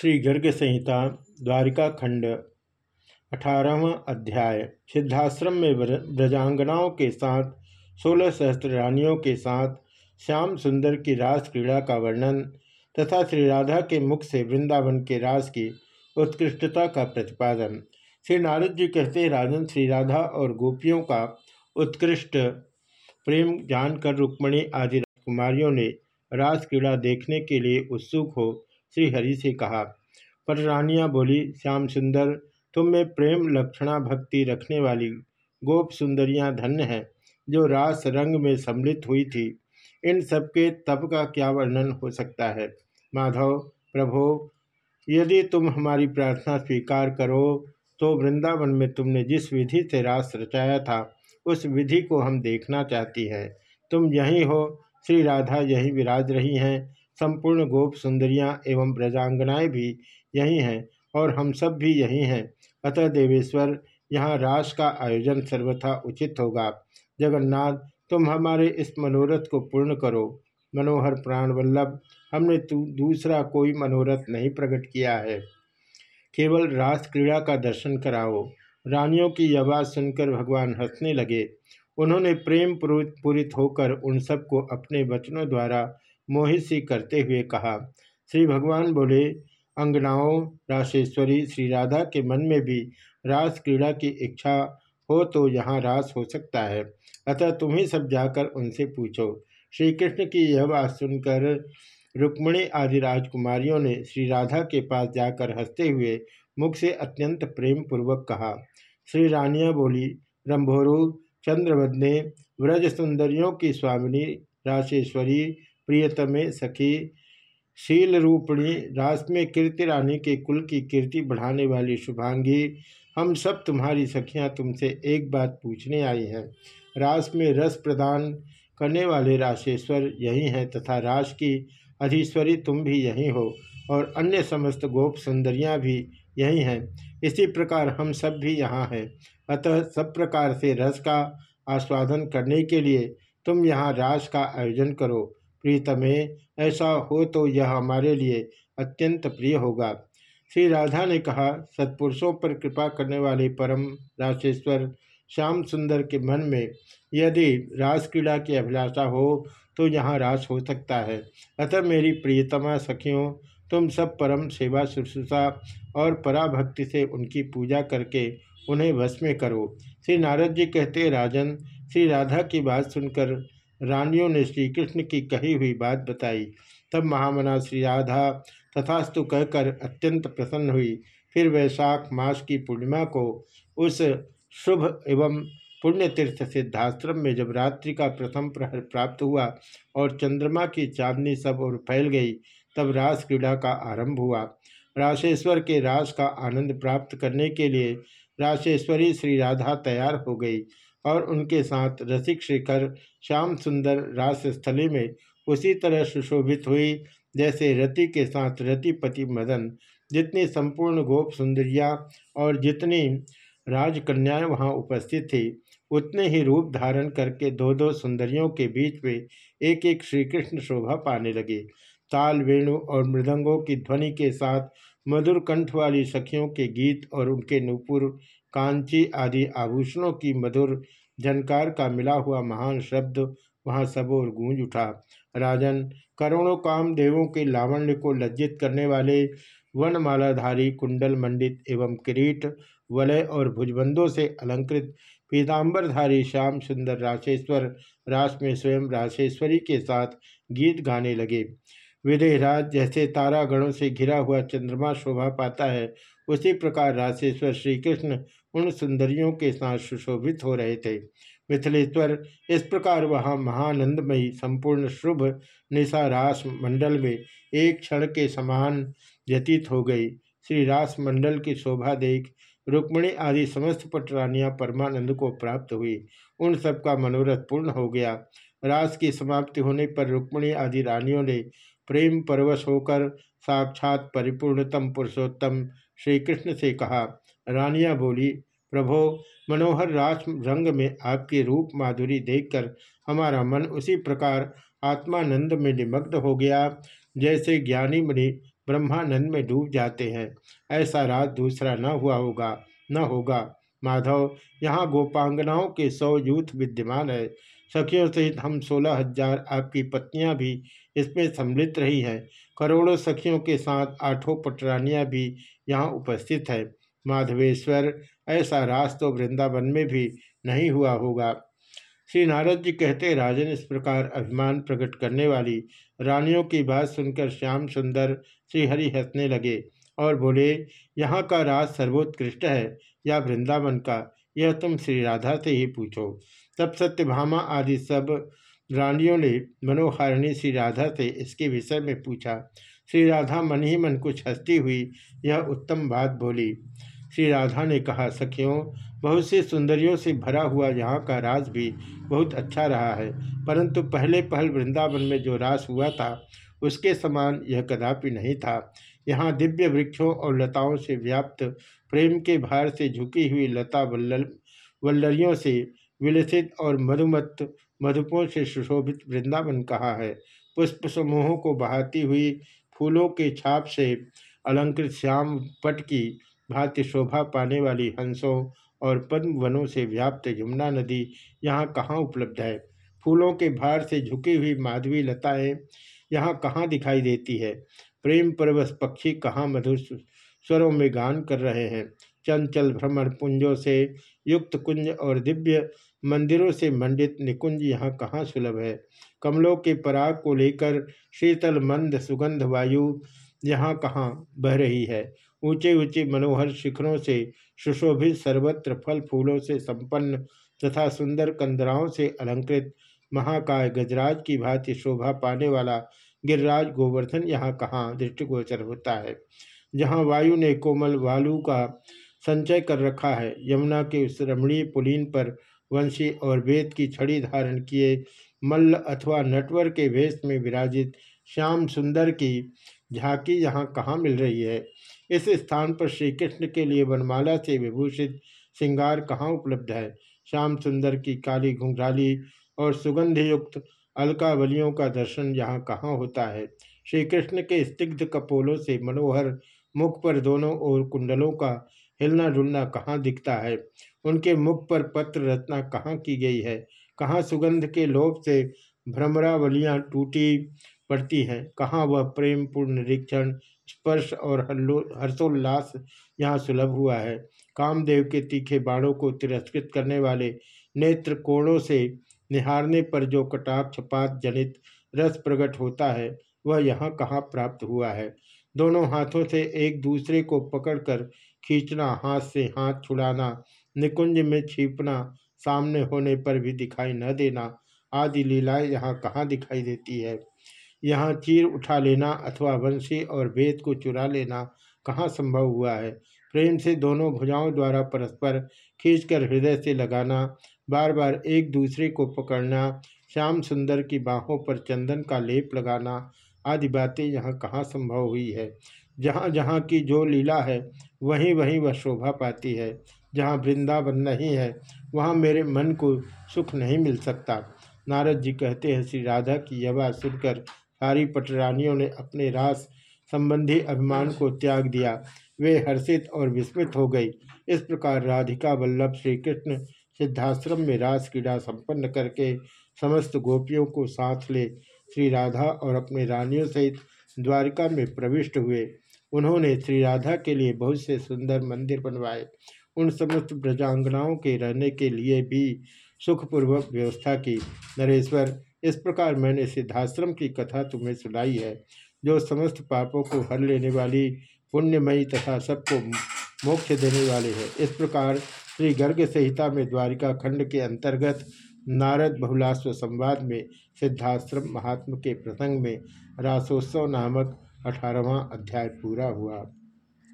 श्री गर्ग संहिता, द्वारिका खंड, अठारहवा अध्याय, सिद्धाश्रम में ब्रजांगनाओं के साथ, सोलह सहस्त्र रानियों के साथ, श्याम सुंदर की रास क्रीड़ा का वर्णन तथा श्री राधा के मुख से वृंदावन के रास की उत्कृष्टता का प्रतिपादन। श्री नारद जी कहते हैं, राजन, श्री राधा और गोपियों का उत्कृष्ट प्रेम जानकर रुक्मणी आदि कुमारियों ने रास क्रीड़ा देखने के लिए उत्सुक हो श्रीहरि से कहा। पर रानिया बोली, श्याम सुंदर, तुम में प्रेम लक्षणा भक्ति रखने वाली गोप सुंदरियाँ धन्य हैं, जो रास रंग में सम्मिलित हुई थी। इन सबके तप का क्या वर्णन हो सकता है? माधव, प्रभो, यदि तुम हमारी प्रार्थना स्वीकार करो तो वृंदावन में तुमने जिस विधि से रास रचाया था, उस विधि को हम देखना चाहती हैं। तुम यहीं हो, श्री राधा यहीं विराज रही हैं संपूर्ण गोप सुंदरियाँ एवं ब्रजांगनाएँ भी यही हैं और हम सब भी यही हैं। अतः देवेश्वर, यहाँ रास का आयोजन सर्वथा उचित होगा। जगन्नाथ, तुम हमारे इस मनोरथ को पूर्ण करो। मनोहर प्राण वल्लभ हमने दूसरा कोई मनोरथ नहीं प्रकट किया है। केवल रास क्रीड़ा का दर्शन कराओ। रानियों की आवाज़ सुनकर भगवान हंसने लगे। उन्होंने प्रेम पूरित होकर उन सबको अपने वचनों द्वारा मोहित सी करते हुए कहा, श्री भगवान बोले, अंगनाओं, राशेश्वरी, श्री राधा के मन में भी रास क्रीड़ा की इच्छा हो तो यहाँ रास हो सकता है। अतः तुम्हें सब जाकर उनसे पूछो। श्री कृष्ण की यह बात सुनकर रुक्मणी आदि राजकुमारियों ने श्री राधा के पास जाकर हँसते हुए मुख से अत्यंत प्रेम पूर्वक कहा, श्री रानिया बोली, रंभोरु चंद्रवद ने व्रज सुंदरियों की स्वामिनी, राशेश्वरी प्रियतमे सखी शील रूपणी रास में कीर्ति रानी के कुल की कीर्ति बढ़ाने वाली शुभांगी, हम सब तुम्हारी सखियाँ तुमसे एक बात पूछने आई हैं। रास में रस प्रदान करने वाले राशेश्वर यही हैं तथा रास की अधीश्वरी तुम भी यही हो और अन्य समस्त गोप सुंदरियाँ भी यही हैं। इसी प्रकार हम सब भी यहाँ हैं। अतः सब प्रकार से रस का आस्वादन करने के लिए तुम यहाँ रास का आयोजन करो। प्रीतमे ऐसा हो तो यह हमारे लिए अत्यंत प्रिय होगा। श्री राधा ने कहा, सत्पुरुषों पर कृपा करने वाले परम राशेश्वर श्याम सुंदर के मन में यदि रास क्रीड़ा की अभिलाषा हो तो यहाँ रास हो सकता है। अतः मेरी प्रियतमा सखियों, तुम सब परम सेवा शुश्रूषा और पराभक्ति से उनकी पूजा करके उन्हें वश में करो। श्री नारद जी कहते, राजन, श्री राधा की बात सुनकर रानियों ने श्री कृष्ण की कही हुई बात बताई। तब महामना श्री राधा तथास्तु कहकर अत्यंत प्रसन्न हुई। फिर वैशाख मास की पूर्णिमा को उस शुभ एवं पुण्य तीर्थ सिद्धाश्रम में जब रात्रि का प्रथम प्रहर प्राप्त हुआ और चंद्रमा की चांदनी सब और फैल गई, तब रास क्रीड़ा का आरंभ हुआ। राशेश्वर के रास का आनंद प्राप्त करने के लिए राशेश्वरी श्री राधा तैयार हो गई। और उनके साथ रसिक शिखर, श्याम सुंदर रास स्थली में उसी तरह सुशोभित हुई, जैसे रति के साथ रतिपति मदन। जितनी संपूर्ण गोप सुंदरिया और जितनी राजकन्याएँ वहाँ उपस्थित थी, उतने ही रूप धारण करके दो दो सुंदरियों के बीच में एक एक श्री कृष्ण शोभा पाने लगे। ताल, वेणु और मृदंगों की ध्वनि के साथ मधुर कंठ वाली सखियों के गीत और उनके नूपुर कांची आदि आभूषणों की मधुर झनकार का मिला हुआ महान शब्द वहाँ सबोर गूंज उठा। राजन, करोड़ों काम देवों के लावण्य को लज्जित करने वाले वनमालाधारी कुंडल मंडित एवं किरीट, वलय और भुजबंदों से अलंकृत पीताम्बरधारी श्याम सुंदर राशेश्वर रास में स्वयं राशेश्वरी के साथ गीत गाने लगे। विदेहराज जैसे तारागणों से घिरा हुआ चंद्रमा शोभा पाता है, उसी प्रकार राशेश्वर श्री कृष्ण उन सुंदरियों के साथ सुशोभित हो रहे थे। मिथिलेश्वर, इस प्रकार वहाँ महानंदमयी, संपूर्ण शुभ निशा रास मंडल में एक क्षण के समान व्यतीत हो गई। श्री रास मंडल की शोभा देख रुक्मणी आदि समस्त पटरानियाँ परमानंद को प्राप्त हुई। उन सबका मनोरथ पूर्ण हो गया। रास की समाप्ति होने पर रुक्मणी आदि रानियों ने प्रेम परवश होकर साक्षात परिपूर्णतम पुरुषोत्तम श्री कृष्ण से कहा रानिया बोली, प्रभो, मनोहर रास रंग में आपकी रूप माधुरी देखकर हमारा मन उसी प्रकार आत्मानंद में निमग्न हो गया, जैसे ज्ञानी मुनि ब्रह्मानंद में डूब जाते हैं। ऐसा राज दूसरा न हुआ होगा, न होगा। माधव, यहाँ गोपांगनाओं के सौ यूथ विद्यमान है। सखियों सहित हम सोलह हज़ार आपकी पत्नियाँ भी इसमें सम्मिलित रही हैं। करोड़ों सखियों के साथ आठों पटरानियाँ भी यहाँ उपस्थित है। माधवेश्वर, ऐसा रास तो वृंदावन में भी नहीं हुआ होगा। श्री नारद जी कहते, राजन, इस प्रकार अभिमान प्रकट करने वाली रानियों की बात सुनकर श्याम सुंदर श्रीहरि हंसने लगे और बोले, यहाँ का राज सर्वोत्कृष्ट है या वृंदावन का? यह तुम श्री राधा से ही पूछो। तब सत्यभामा आदि सब रानियों ने मनोहारिणी श्री राधा से इसके विषय में पूछा। श्री राधा मन ही मन कुछ हंसती हुई यह उत्तम बात बोली। श्री राधा ने कहा, सखियों, बहुत सी सुंदरियों से भरा हुआ यहाँ का राज भी बहुत अच्छा रहा है, परंतु पहले पहल वृंदावन में जो रास हुआ था, उसके समान यह कदापि नहीं था। यहाँ दिव्य वृक्षों और लताओं से व्याप्त, प्रेम के भार से झुकी हुई लता वल्ल वल्लरियों से विलसित और मधुमत मधुपों से सुशोभित वृंदावन कहा है? पुष्प समूहों को बहाती हुई फूलों के छाप से अलंकृत श्याम पट की भांति शोभा पाने वाली हंसों और पद्म वनों से व्याप्त यमुना नदी यहाँ कहाँ उपलब्ध है? फूलों के भार से झुकी हुई माधवी लताएँ यहाँ कहाँ दिखाई देती है? प्रेम परवश पक्षी कहाँ मधुर स्वरों में गान कर रहे हैं? चंचल भ्रमण पुंजों से युक्त कुंज और दिव्य मंदिरों से मंडित निकुंज यहाँ कहाँ सुलभ है? कमलों के पराग को लेकर शीतल मंद सुगंध वायु यहाँ कहाँ बह रही है? ऊँचे ऊँचे मनोहर शिखरों से, सुशोभित सर्वत्र फल फूलों से संपन्न तथा सुंदर कंदराओं से अलंकृत महाकाय गजराज की भांति शोभा पाने वाला गिरिराज गोवर्धन यहाँ कहाँ दृष्टिगोचर होता है? जहाँ वायु ने कोमल वालू का संचय कर रखा है, यमुना के उस रमणीय पुलीन पर वंशी और वेद की छड़ी धारण किए मल्ल अथवा नटवर के वेश में विराजित श्याम सुंदर की झांकी यहाँ कहाँ मिल रही है। इस स्थान पर श्री कृष्ण के लिए वनमाला से विभूषित श्रृंगार कहाँ उपलब्ध है? श्याम सुंदर की काली घुंघराली और सुगंध युक्त अलकावलियों का दर्शन यहाँ कहाँ होता है? श्री कृष्ण के स्तिग्ध कपोलों से मनोहर मुख पर दोनों ओर कुंडलों का हिलना डुलना कहाँ दिखता है? उनके मुख पर पत्र रचना कहाँ की गई है? कहाँ सुगंध के लोभ से भ्रमरावलियाँ टूटी पड़ती हैं। कहाँ वह प्रेम, पूर्ण निरीक्षण, स्पर्श और हल्लो, हर्षोल्लास यहाँ सुलभ हुआ है? कामदेव के तीखे बाणों को तिरस्कृत करने वाले नेत्र कोणों से निहारने पर जो कटाक्षपात जनित रस प्रकट होता है, वह यहाँ कहाँ प्राप्त हुआ है? दोनों हाथों से एक दूसरे को पकड़कर खींचना, हाथ से हाथ छुड़ाना, निकुंज में छिपना, सामने होने पर भी दिखाई न देना आदि लीलाएँ यहाँ कहाँ दिखाई देती है? यहाँ चीर उठा लेना अथवा वंशी और वेद को चुरा लेना कहाँ संभव हुआ है? प्रेम से दोनों भुजाओं द्वारा परस्पर खींचकर हृदय से लगाना बार बार एक दूसरे को पकड़ना, श्याम सुंदर की बाहों पर चंदन का लेप लगाना आदि बातें यहाँ कहाँ संभव हुई है? जहाँ जहाँ की जो लीला है, वहीं वहीं वह शोभा पाती है। जहाँ वृंदावन नहीं है, वहाँ मेरे मन को सुख नहीं मिल सकता। नारद जी कहते हैं, श्री राधा की यह बात सुनकर सारी पटरानियों ने अपने रास संबंधी अभिमान को त्याग दिया। वे हर्षित और विस्मित हो गई। इस प्रकार राधिका वल्लभ श्री कृष्ण सिद्धाश्रम में रास क्रीड़ा संपन्न करके समस्त गोपियों को साथ ले श्री राधा और अपने रानियों सहित द्वारिका में प्रविष्ट हुए। उन्होंने श्री राधा के लिए बहुत से सुंदर मंदिर बनवाए। उन समस्त प्रजांगनाओं के रहने के लिए भी सुखपूर्वक व्यवस्था की। नरेश्वर इस प्रकार मैंने सिद्धाश्रम की कथा तुम्हें सुनाई है, जो समस्त पापों को हर लेने वाली, पुण्यमयी तथा सबको मोक्ष देने वाले है। इस प्रकार श्री गर्ग संहिता में द्वारिका खंड के अंतर्गत नारद बहुलाश्व संवाद में सिद्धाश्रम महात्म के प्रसंग में रासोत्सव नामक अठारहवा अध्याय पूरा हुआ।